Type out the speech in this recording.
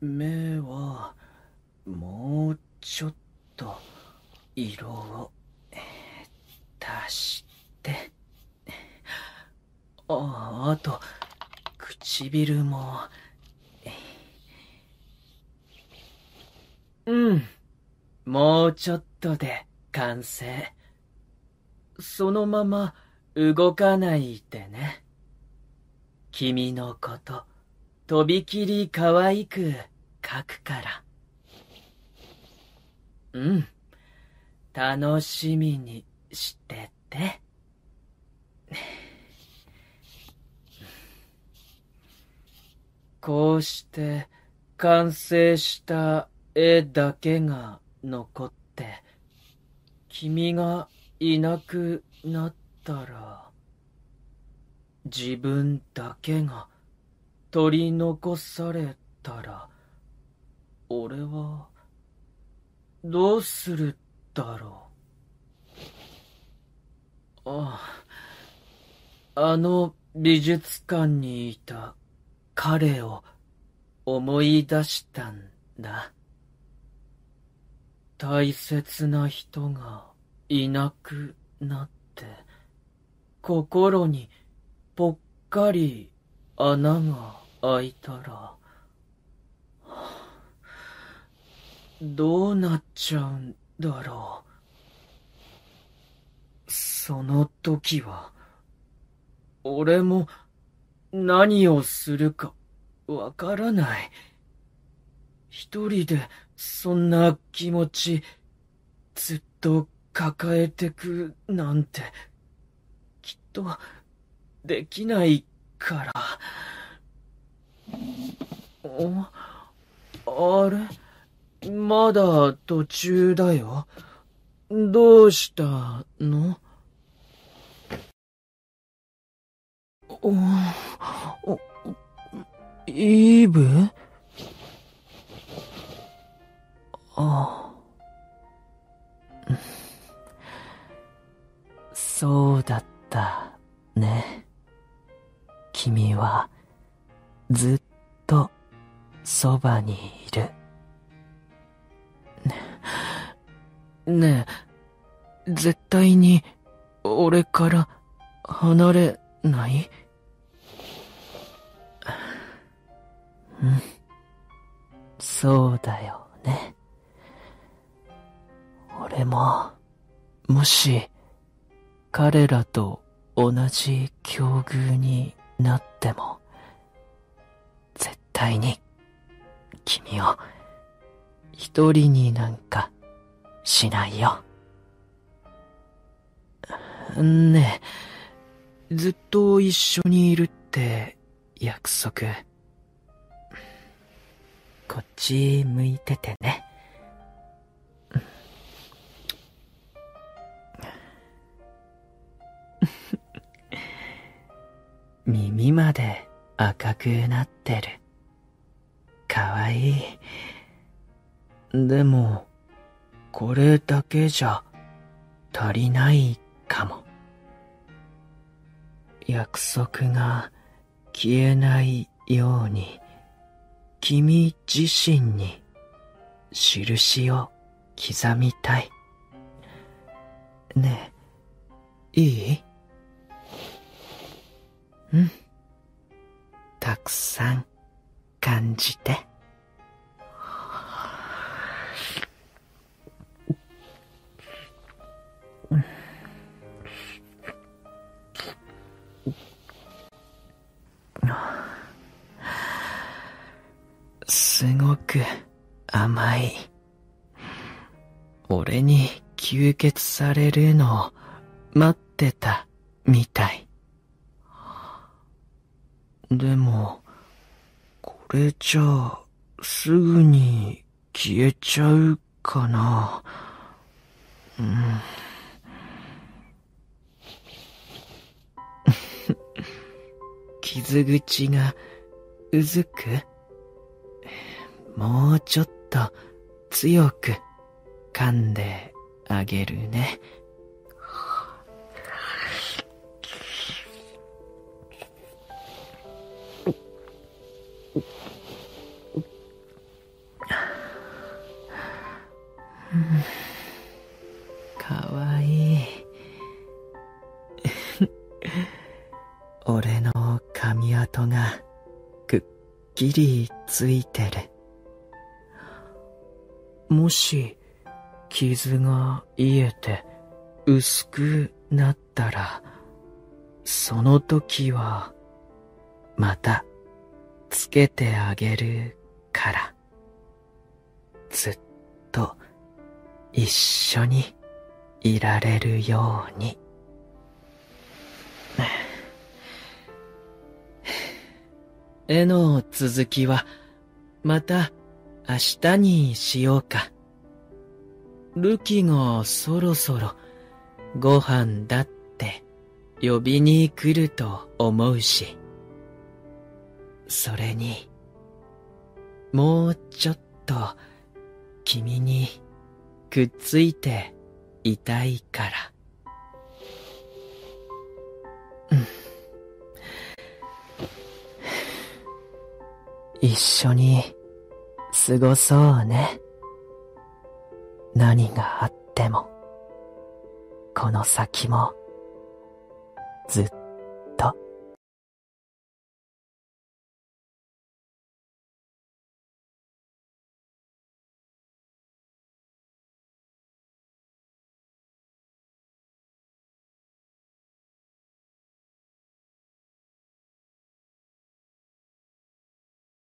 目はもうちょっと色を足して。ああと唇も。うん。もうちょっとで完成。そのまま動かないでね。君のこと。とびきり可愛く描くからうん楽しみにしてて。こうして完成した絵だけが残って、君がいなくなったら、自分だけが取り残されたら、俺は、どうするだろう。ああ、あの美術館にいた彼を思い出したんだ。大切な人がいなくなって、心にぽっかり穴が開いたら、どうなっちゃうんだろう。その時は、俺も何をするかわからない。一人でそんな気持ちずっと抱えてくなんて、きっとできないから。あれ？まだ途中だよ。どうしたの？お、お、イーブ？ああ。そうだったね。君はずっとそばにいる。ねねえ、絶対に俺から離れない？うん。そうだよね。俺も、もし、彼らと同じ境遇になっても、絶対に、君を、一人になんか、しないよ。ねえ、ずっと一緒にいるって約束。こっち向いててね。耳まで赤くなってる。かわいい。でも、これだけじゃ足りないかも。約束が消えないように。君自身に印を刻みたい。ねえ、いい？うん。たくさん感じて。すごく甘い。俺に吸血されるのを待ってたみたい。でも、これじゃあすぐに消えちゃうかな。傷口がうずく？もうちょっと強く噛んであげるね。Mm-hmm. きりついてる。もし、傷が癒えて薄くなったら、その時は、また、つけてあげるから。ずっと、一緒にいられるように。絵の続きは、また明日にしようか。ルキがそろそろご飯だって呼びに来ると思うし。それに、もうちょっと君にくっついていたいから。一緒に過ごそうね。何があっても、この先も、ずっ